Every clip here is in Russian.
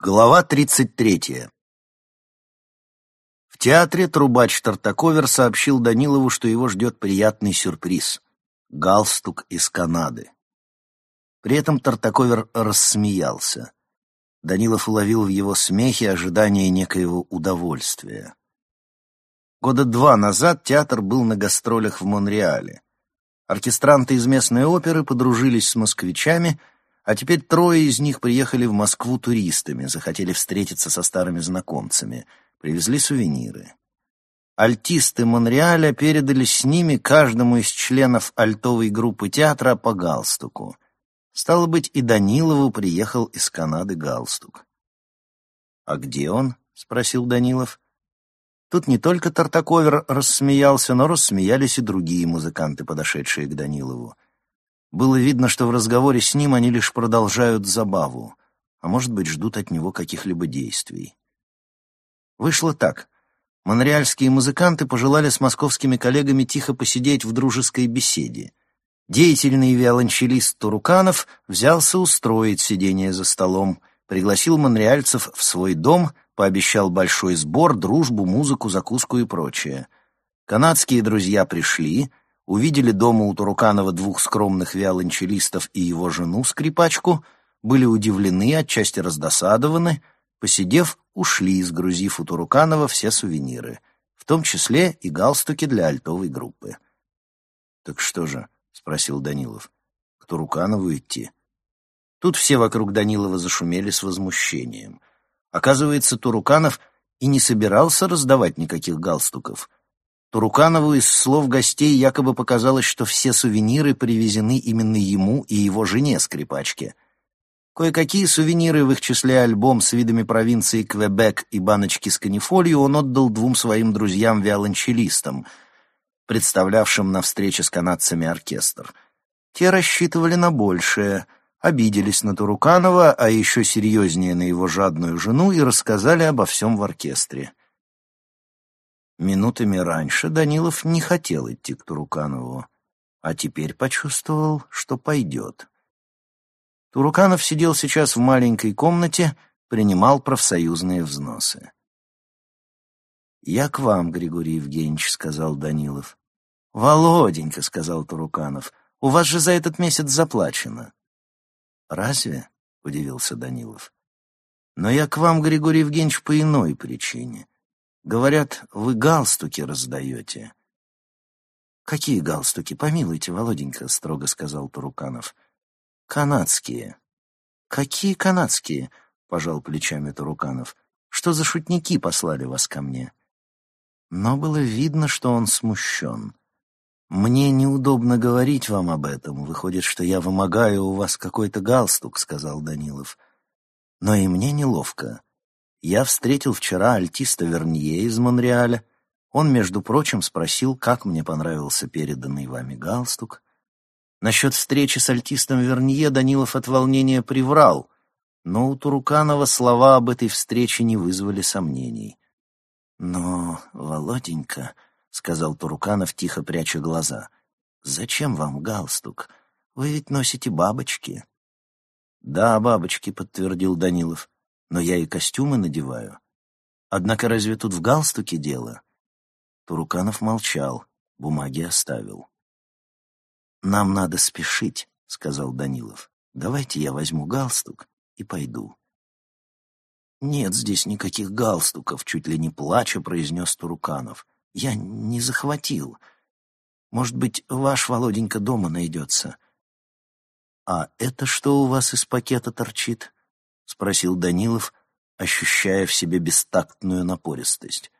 Глава 33. В театре трубач Тартаковер сообщил Данилову, что его ждет приятный сюрприз — галстук из Канады. При этом Тартаковер рассмеялся. Данилов уловил в его смехе ожидание некоего удовольствия. Года два назад театр был на гастролях в Монреале. Оркестранты из местной оперы подружились с москвичами — а теперь трое из них приехали в Москву туристами, захотели встретиться со старыми знакомцами, привезли сувениры. Альтисты Монреаля передали с ними каждому из членов альтовой группы театра по галстуку. Стало быть, и Данилову приехал из Канады галстук. «А где он?» — спросил Данилов. Тут не только Тартаковер рассмеялся, но рассмеялись и другие музыканты, подошедшие к Данилову. Было видно, что в разговоре с ним они лишь продолжают забаву, а может быть, ждут от него каких-либо действий. Вышло так. Монреальские музыканты пожелали с московскими коллегами тихо посидеть в дружеской беседе. Деятельный виолончелист Туруканов взялся устроить сидение за столом, пригласил монреальцев в свой дом, пообещал большой сбор, дружбу, музыку, закуску и прочее. Канадские друзья пришли — увидели дома у Туруканова двух скромных виолончелистов и его жену, скрипачку, были удивлены, отчасти раздосадованы, посидев, ушли, сгрузив у Туруканова все сувениры, в том числе и галстуки для альтовой группы. «Так что же?» — спросил Данилов. «К Туруканову идти?» Тут все вокруг Данилова зашумели с возмущением. Оказывается, Туруканов и не собирался раздавать никаких галстуков — Туруканову из слов гостей якобы показалось, что все сувениры привезены именно ему и его жене-скрипачке. Кое-какие сувениры, в их числе альбом с видами провинции Квебек и баночки с канифолью, он отдал двум своим друзьям-виолончелистам, представлявшим на встрече с канадцами оркестр. Те рассчитывали на большее, обиделись на Туруканова, а еще серьезнее на его жадную жену и рассказали обо всем в оркестре. Минутами раньше Данилов не хотел идти к Туруканову, а теперь почувствовал, что пойдет. Туруканов сидел сейчас в маленькой комнате, принимал профсоюзные взносы. «Я к вам, Григорий Евгеньевич», — сказал Данилов. «Володенька», — сказал Туруканов, — «у вас же за этот месяц заплачено». «Разве?» — удивился Данилов. «Но я к вам, Григорий Евгеньевич, по иной причине. Говорят, вы галстуки раздаете. Какие галстуки? Помилуйте, Володенька, строго сказал Туруканов. Канадские. Какие канадские? Пожал плечами Туруканов. Что за шутники послали вас ко мне? Но было видно, что он смущен. «Мне неудобно говорить вам об этом. Выходит, что я вымогаю у вас какой-то галстук», — сказал Данилов. «Но и мне неловко. Я встретил вчера альтиста Вернье из Монреаля. Он, между прочим, спросил, как мне понравился переданный вами галстук. Насчет встречи с альтистом Вернье Данилов от волнения приврал, но у Туруканова слова об этой встрече не вызвали сомнений. «Но, Володенька», — сказал Туруканов, тихо пряча глаза, — «зачем вам галстук? Вы ведь носите бабочки». «Да, бабочки», — подтвердил Данилов но я и костюмы надеваю. Однако разве тут в галстуке дело?» Туруканов молчал, бумаги оставил. «Нам надо спешить», — сказал Данилов. «Давайте я возьму галстук и пойду». «Нет здесь никаких галстуков», — чуть ли не плача произнес Туруканов. «Я не захватил. Может быть, ваш Володенька дома найдется». «А это что у вас из пакета торчит?» — спросил Данилов, ощущая в себе бестактную напористость.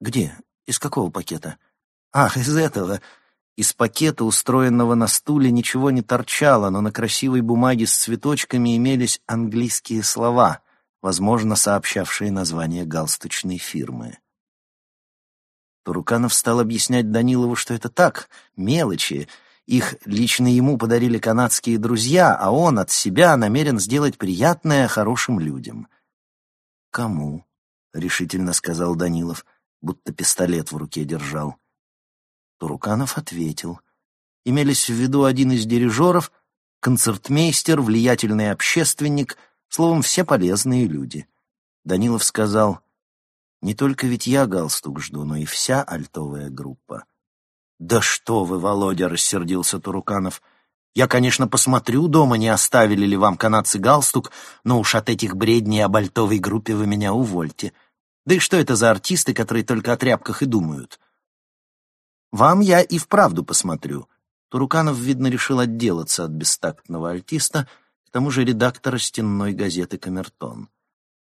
«Где? Из какого пакета?» «Ах, из этого!» Из пакета, устроенного на стуле, ничего не торчало, но на красивой бумаге с цветочками имелись английские слова, возможно, сообщавшие название галстучной фирмы. Туруканов стал объяснять Данилову, что это так, мелочи, их лично ему подарили канадские друзья, а он от себя намерен сделать приятное хорошим людям. «Кому?» — решительно сказал Данилов, будто пистолет в руке держал. Туруканов ответил. Имелись в виду один из дирижеров, концертмейстер, влиятельный общественник, Словом, все полезные люди. Данилов сказал, «Не только ведь я галстук жду, но и вся альтовая группа». «Да что вы, Володя!» — рассердился Туруканов. «Я, конечно, посмотрю дома, не оставили ли вам канадцы галстук, но уж от этих бредней об альтовой группе вы меня увольте. Да и что это за артисты, которые только о тряпках и думают?» «Вам я и вправду посмотрю». Туруканов, видно, решил отделаться от бестактного альтиста — к тому же редактора стенной газеты «Камертон».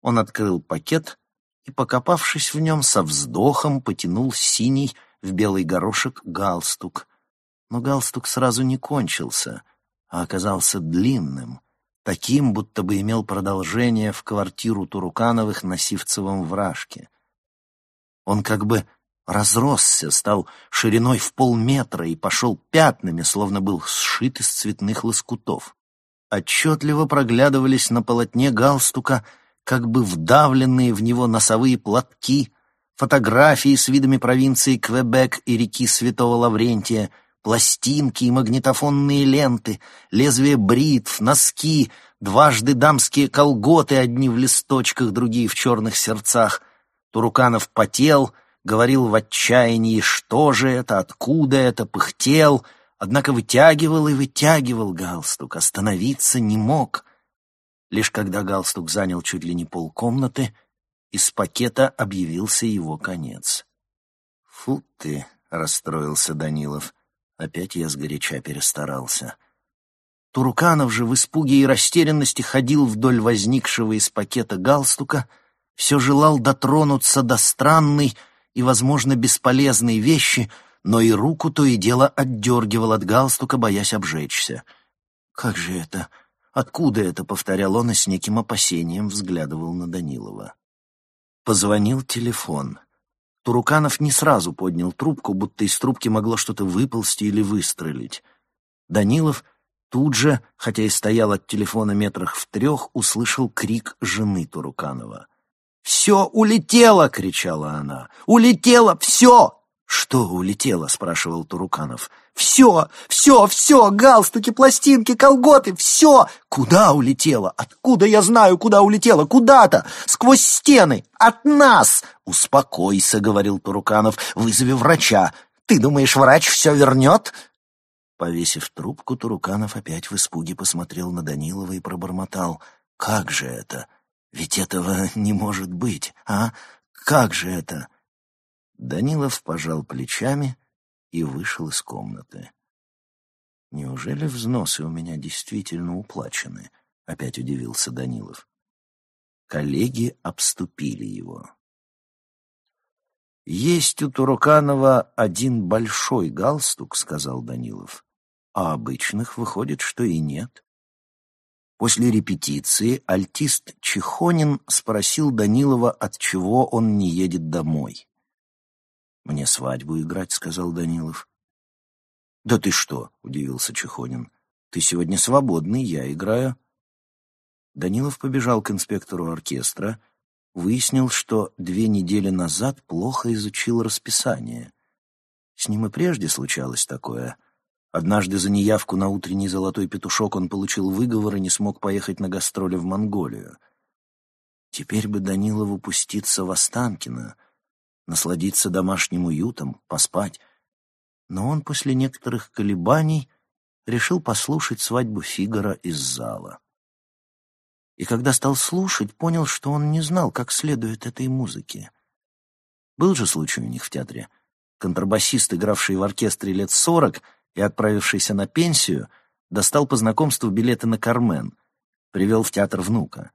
Он открыл пакет и, покопавшись в нем, со вздохом потянул синий в белый горошек галстук. Но галстук сразу не кончился, а оказался длинным, таким, будто бы имел продолжение в квартиру Турукановых на Сивцевом вражке. Он как бы разросся, стал шириной в полметра и пошел пятнами, словно был сшит из цветных лоскутов отчетливо проглядывались на полотне галстука как бы вдавленные в него носовые платки, фотографии с видами провинции Квебек и реки Святого Лаврентия, пластинки и магнитофонные ленты, лезвия бритв, носки, дважды дамские колготы, одни в листочках, другие в черных сердцах. Туруканов потел, говорил в отчаянии, что же это, откуда это, пыхтел — однако вытягивал и вытягивал галстук, остановиться не мог. Лишь когда галстук занял чуть ли не полкомнаты, из пакета объявился его конец. «Фу ты!» — расстроился Данилов. Опять я сгоряча перестарался. Туруканов же в испуге и растерянности ходил вдоль возникшего из пакета галстука, все желал дотронуться до странной и, возможно, бесполезной вещи — но и руку то и дело отдергивал от галстука, боясь обжечься. «Как же это? Откуда это?» — повторял он и с неким опасением взглядывал на Данилова. Позвонил телефон. Туруканов не сразу поднял трубку, будто из трубки могло что-то выползти или выстрелить. Данилов тут же, хотя и стоял от телефона метрах в трех, услышал крик жены Туруканова. «Все улетело!» — кричала она. «Улетело! Все!» «Что улетело?» — спрашивал Туруканов. «Все! Все! Все! Галстуки, пластинки, колготы! Все! Куда улетело? Откуда я знаю, куда улетело? Куда-то! Сквозь стены! От нас!» «Успокойся!» — говорил Туруканов. «Вызови врача! Ты думаешь, врач все вернет?» Повесив трубку, Туруканов опять в испуге посмотрел на Данилова и пробормотал. «Как же это? Ведь этого не может быть, а? Как же это?» Данилов пожал плечами и вышел из комнаты. «Неужели взносы у меня действительно уплачены?» — опять удивился Данилов. Коллеги обступили его. «Есть у Туруканова один большой галстук», — сказал Данилов, «а обычных выходит, что и нет». После репетиции альтист Чехонин спросил Данилова, от чего он не едет домой. «Мне свадьбу играть», — сказал Данилов. «Да ты что?» — удивился Чехонин. «Ты сегодня свободный, я играю». Данилов побежал к инспектору оркестра, выяснил, что две недели назад плохо изучил расписание. С ним и прежде случалось такое. Однажды за неявку на утренний золотой петушок он получил выговор и не смог поехать на гастроли в Монголию. Теперь бы Данилову пуститься в Останкино — насладиться домашним уютом, поспать. Но он после некоторых колебаний решил послушать свадьбу Фигара из зала. И когда стал слушать, понял, что он не знал, как следует этой музыке. Был же случай у них в театре. Контрабасист, игравший в оркестре лет сорок и отправившийся на пенсию, достал по знакомству билеты на «Кармен», привел в театр внука.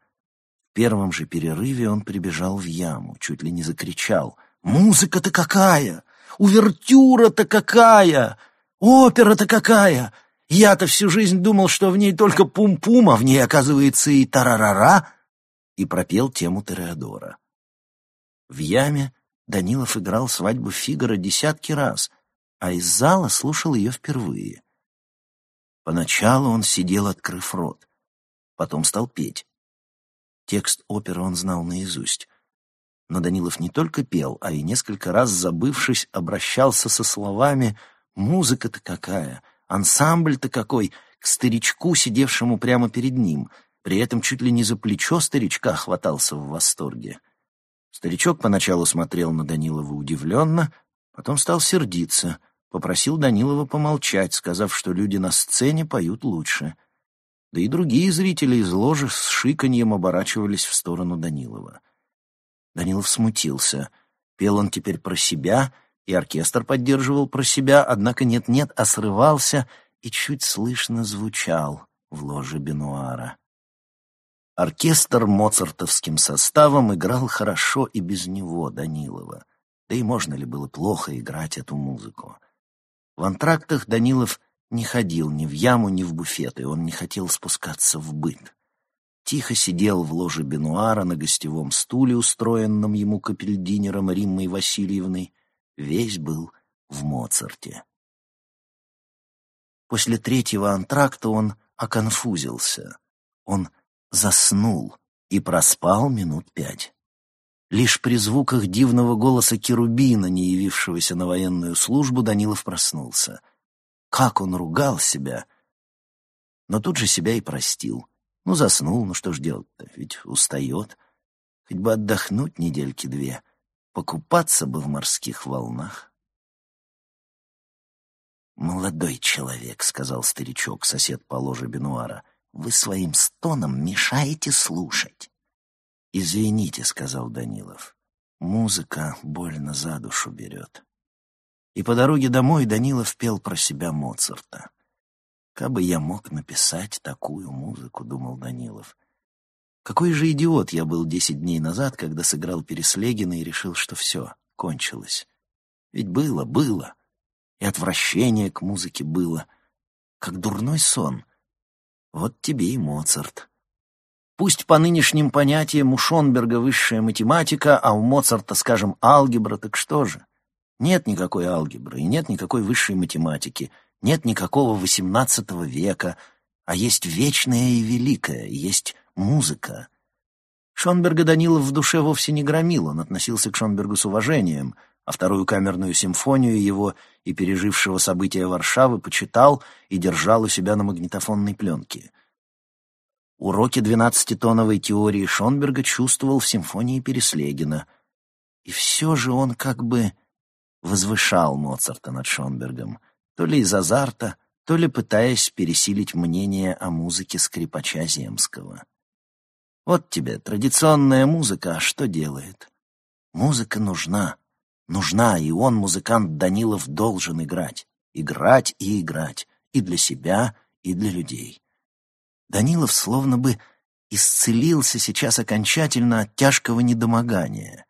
В первом же перерыве он прибежал в яму, чуть ли не закричал. Музыка-то какая! Увертюра-то какая! Опера-то какая! Я-то всю жизнь думал, что в ней только пум-пум, а в ней, оказывается, и тарарара!» И пропел тему Тореадора. В яме Данилов играл свадьбу Фигара десятки раз, а из зала слушал ее впервые. Поначалу он сидел, открыв рот, потом стал петь. Текст оперы он знал наизусть. Но Данилов не только пел, а и несколько раз, забывшись, обращался со словами «Музыка-то какая! Ансамбль-то какой!» к старичку, сидевшему прямо перед ним. при этом чуть ли не за плечо старичка хватался в восторге. Старичок поначалу смотрел на Данилова удивленно, потом стал сердиться, попросил Данилова помолчать, сказав, что люди на сцене поют лучше. Да и другие зрители из ложи с шиканьем оборачивались в сторону Данилова. Данилов смутился. Пел он теперь про себя, и оркестр поддерживал про себя, однако нет-нет, а срывался и чуть слышно звучал в ложе Бенуара. Оркестр моцартовским составом играл хорошо и без него, Данилова. Да и можно ли было плохо играть эту музыку? В антрактах Данилов не ходил ни в яму, ни в буфеты, он не хотел спускаться в быт. Тихо сидел в ложе Бенуара на гостевом стуле, устроенном ему капельдинером Риммой Васильевной. Весь был в Моцарте. После третьего антракта он оконфузился. Он заснул и проспал минут пять. Лишь при звуках дивного голоса Керубина, не явившегося на военную службу, Данилов проснулся. Как он ругал себя! Но тут же себя и простил. Ну, заснул, ну что ж делать-то, ведь устает. Хоть бы отдохнуть недельки две, покупаться бы в морских волнах. «Молодой человек», — сказал старичок, сосед по ложе Бенуара — вы своим стоном мешаете слушать. «Извините», — сказал Данилов. «Музыка больно за душу берет». И по дороге домой Данилов пел про себя Моцарта. «Кабы я мог написать такую музыку», — думал Данилов. «Какой же идиот я был десять дней назад, когда сыграл Переслегина и решил, что все, кончилось. Ведь было, было. И отвращение к музыке было. Как дурной сон. Вот тебе и Моцарт. Пусть по нынешним понятиям у Шонберга высшая математика, а у Моцарта, скажем, алгебра, так что же? Нет никакой алгебры и нет никакой высшей математики, нет никакого XVIII века, а есть вечное и великое, есть музыка. Шонберга Данилов в душе вовсе не громил, он относился к Шонбергу с уважением — а вторую камерную симфонию его и пережившего события Варшавы почитал и держал у себя на магнитофонной пленке. Уроки двенадцатитоновой теории Шонберга чувствовал в симфонии Переслегина. И все же он как бы возвышал Моцарта над Шонбергом, то ли из азарта, то ли пытаясь пересилить мнение о музыке скрипача Земского. Вот тебе традиционная музыка, а что делает? Музыка нужна нужна, и он, музыкант Данилов, должен играть. Играть и играть. И для себя, и для людей. Данилов словно бы исцелился сейчас окончательно от тяжкого недомогания.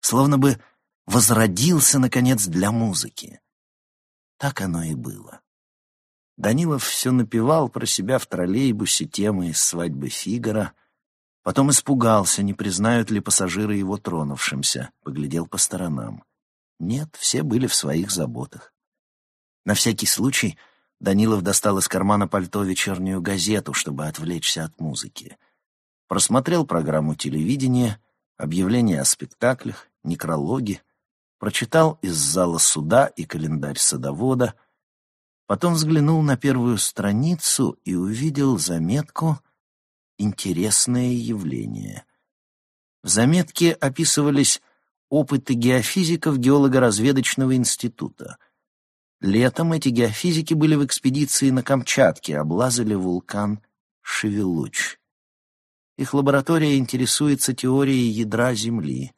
Словно бы возродился, наконец, для музыки. Так оно и было. Данилов все напевал про себя в троллейбусе темы из «Свадьбы Фигара», Потом испугался, не признают ли пассажиры его тронувшимся, поглядел по сторонам. Нет, все были в своих заботах. На всякий случай Данилов достал из кармана пальто вечернюю газету, чтобы отвлечься от музыки. Просмотрел программу телевидения, объявления о спектаклях, некрологи, прочитал из зала суда и календарь садовода, потом взглянул на первую страницу и увидел заметку — интересное явление. В заметке описывались опыты геофизиков геолого-разведочного института. Летом эти геофизики были в экспедиции на Камчатке, облазали вулкан Шевелуч. Их лаборатория интересуется теорией ядра Земли.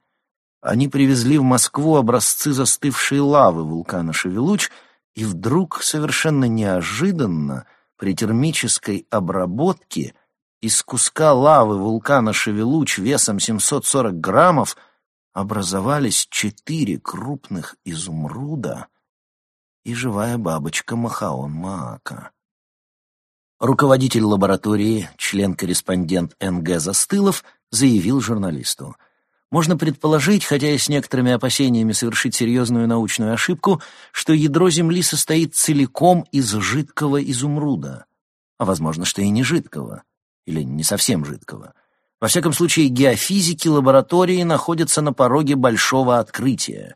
Они привезли в Москву образцы застывшей лавы вулкана Шевелуч, и вдруг, совершенно неожиданно, при термической обработке – из куска лавы вулкана Шевелуч весом 740 граммов образовались четыре крупных изумруда и живая бабочка Махаон Маака. Руководитель лаборатории, член-корреспондент НГ Застылов, заявил журналисту. Можно предположить, хотя и с некоторыми опасениями совершить серьезную научную ошибку, что ядро Земли состоит целиком из жидкого изумруда, а возможно, что и не жидкого или не совсем жидкого. Во всяком случае, геофизики лаборатории находятся на пороге большого открытия.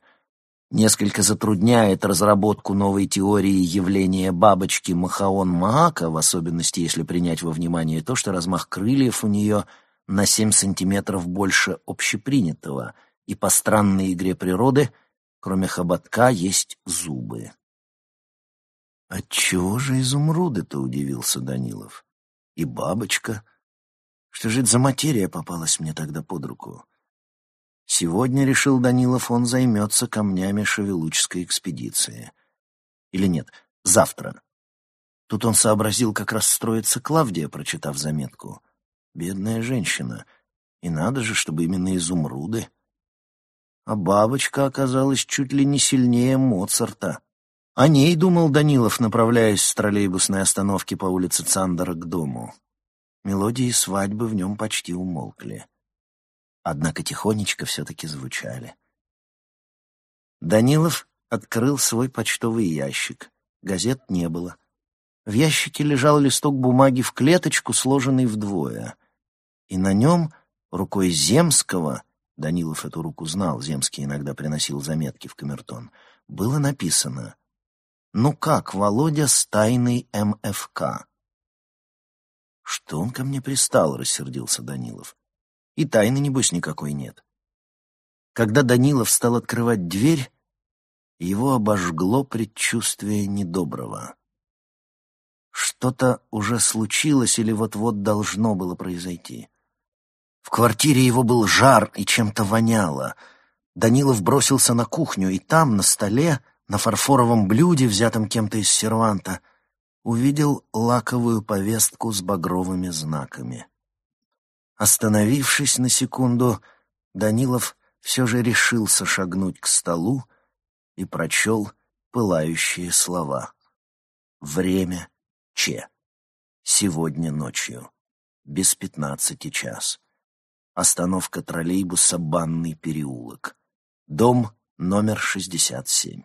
несколько затрудняет разработку новой теории явления бабочки Махаон-Маака, в особенности если принять во внимание то, что размах крыльев у нее на 7 сантиметров больше общепринятого, и по странной игре природы, кроме хоботка, есть зубы. «Отчего же изумруды-то?» — удивился Данилов. «И бабочка. Что же это за материя попалась мне тогда под руку?» Сегодня, решил Данилов, он займется камнями Шевелучской экспедиции. Или нет, завтра. Тут он сообразил, как расстроится Клавдия, прочитав заметку. Бедная женщина. И надо же, чтобы именно изумруды. А бабочка оказалась чуть ли не сильнее Моцарта. О ней думал Данилов, направляясь с троллейбусной остановки по улице Цандера к дому. Мелодии свадьбы в нем почти умолкли однако тихонечко все-таки звучали. Данилов открыл свой почтовый ящик. Газет не было. В ящике лежал листок бумаги в клеточку, сложенный вдвое. И на нем, рукой Земского, Данилов эту руку знал, Земский иногда приносил заметки в камертон, было написано «Ну как, Володя с тайной МФК?» «Что он ко мне пристал?» — рассердился Данилов. И тайны, небось, никакой нет. Когда Данилов стал открывать дверь, его обожгло предчувствие недоброго. Что-то уже случилось или вот-вот должно было произойти. В квартире его был жар и чем-то воняло. Данилов бросился на кухню, и там, на столе, на фарфоровом блюде, взятом кем-то из серванта, увидел лаковую повестку с багровыми знаками. Остановившись на секунду, Данилов все же решился шагнуть к столу и прочел пылающие слова. «Время Че. Сегодня ночью. Без пятнадцати час. Остановка троллейбуса «Банный переулок». Дом номер шестьдесят семь».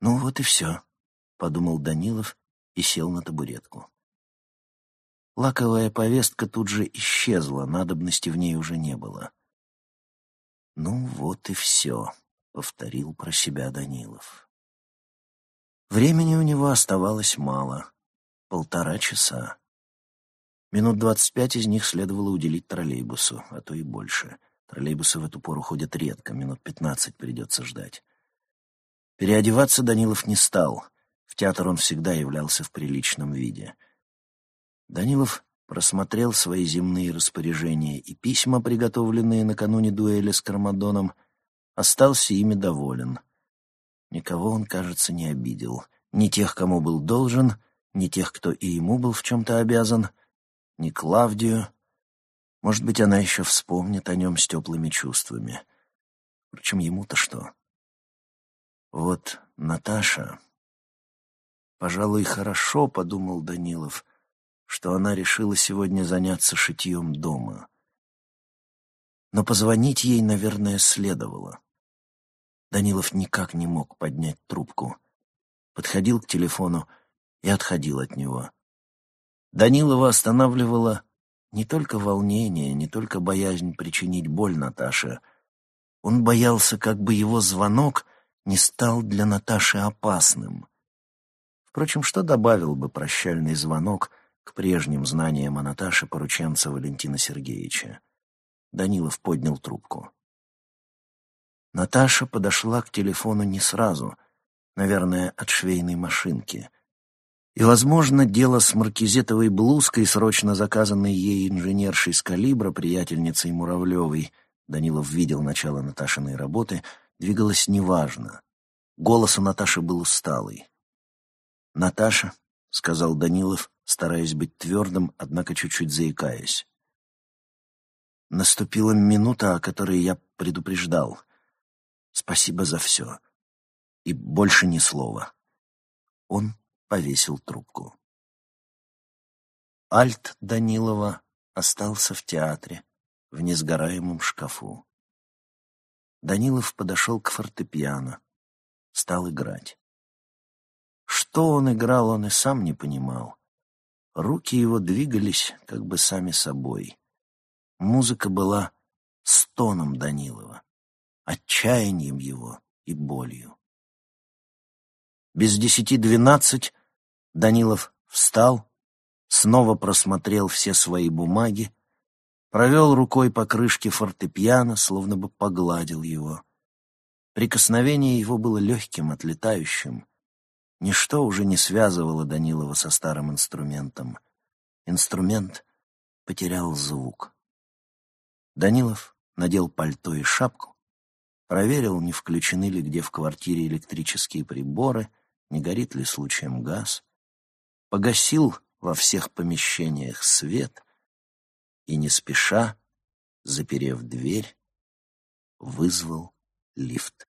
«Ну вот и все», — подумал Данилов и сел на табуретку. Лаковая повестка тут же исчезла, надобности в ней уже не было. «Ну вот и все», — повторил про себя Данилов. Времени у него оставалось мало — полтора часа. Минут двадцать пять из них следовало уделить троллейбусу, а то и больше. Троллейбусы в эту пору ходят редко, минут пятнадцать придется ждать. Переодеваться Данилов не стал. В театр он всегда являлся в приличном виде — Данилов просмотрел свои земные распоряжения и письма, приготовленные накануне дуэли с Кармадоном, остался ими доволен. Никого он, кажется, не обидел. Ни тех, кому был должен, ни тех, кто и ему был в чем-то обязан, ни Клавдию. Может быть, она еще вспомнит о нем с теплыми чувствами. Впрочем, ему-то что? Вот Наташа... Пожалуй, хорошо, — подумал Данилов, — что она решила сегодня заняться шитьем дома. Но позвонить ей, наверное, следовало. Данилов никак не мог поднять трубку. Подходил к телефону и отходил от него. Данилова останавливала не только волнение, не только боязнь причинить боль Наташе. Он боялся, как бы его звонок не стал для Наташи опасным. Впрочем, что добавил бы прощальный звонок — к прежним знаниям о Наташе порученца Валентина Сергеевича. Данилов поднял трубку. Наташа подошла к телефону не сразу, наверное, от швейной машинки. И, возможно, дело с маркизетовой блузкой, срочно заказанной ей инженершей с калибра, приятельницей Муравлевой, Данилов видел начало Наташиной работы, двигалось неважно. Голос у Наташи был усталый. «Наташа», — сказал Данилов, стараясь быть твердым, однако чуть-чуть заикаясь. Наступила минута, о которой я предупреждал. Спасибо за все. И больше ни слова. Он повесил трубку. Альт Данилова остался в театре, в несгораемом шкафу. Данилов подошел к фортепиано, стал играть. Что он играл, он и сам не понимал. Руки его двигались как бы сами собой. Музыка была стоном Данилова, отчаянием его, и болью. Без десяти двенадцать Данилов встал, снова просмотрел все свои бумаги, провел рукой по крышке фортепиано, словно бы погладил его. Прикосновение его было легким, отлетающим. Ничто уже не связывало Данилова со старым инструментом. Инструмент потерял звук. Данилов надел пальто и шапку, проверил, не включены ли где в квартире электрические приборы, не горит ли случаем газ, погасил во всех помещениях свет и, не спеша, заперев дверь, вызвал лифт.